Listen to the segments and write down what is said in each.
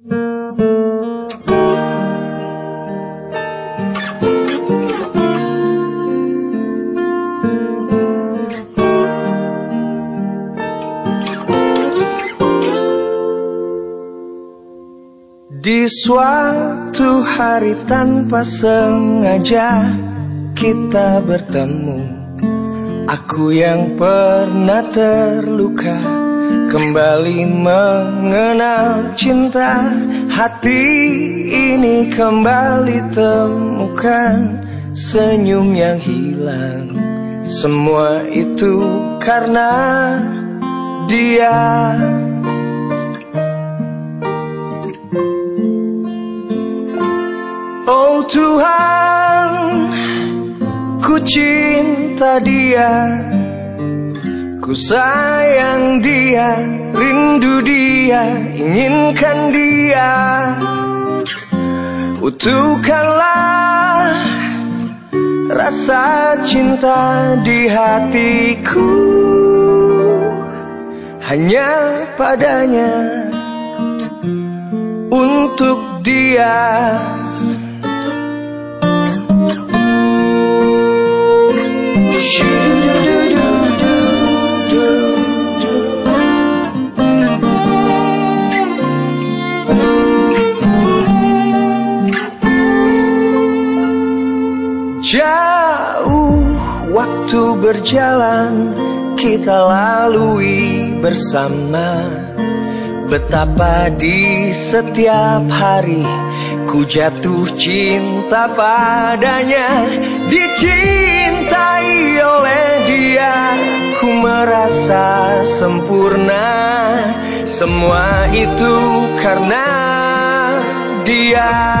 Di suatu hari tanpa sengaja kita bertemu. Aku yang pernah terluka Kembali mengenal cinta Hati ini kembali temukan Senyum yang hilang. Semua itu karena dia. Oh Tuhan, ku cinta dia, ku sayang dia, rindu dia, inginkan dia. Utuhkanlah rasa cinta di hatiku hanya padanya untuk dia. Jauh waktu berjalan kita lalui bersama. Betapa di setiap hari ku jatuh cinta padanya. Dicintai oleh dia ku merasa sempurna. Semua itu karena dia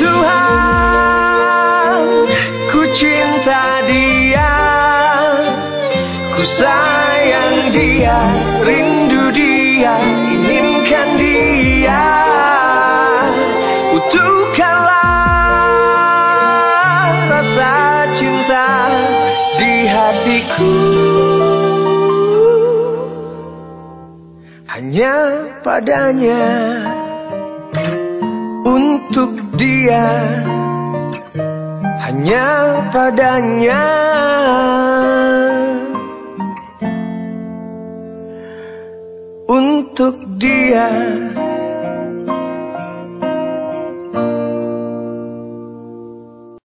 Tuhan, ku cinta dia, ku sayang dia, rindu dia, inginkan dia. Utuhkanlah rasa cinta di hatiku. Hanya padanya untuk dia. Hanya padanya. Untuk dia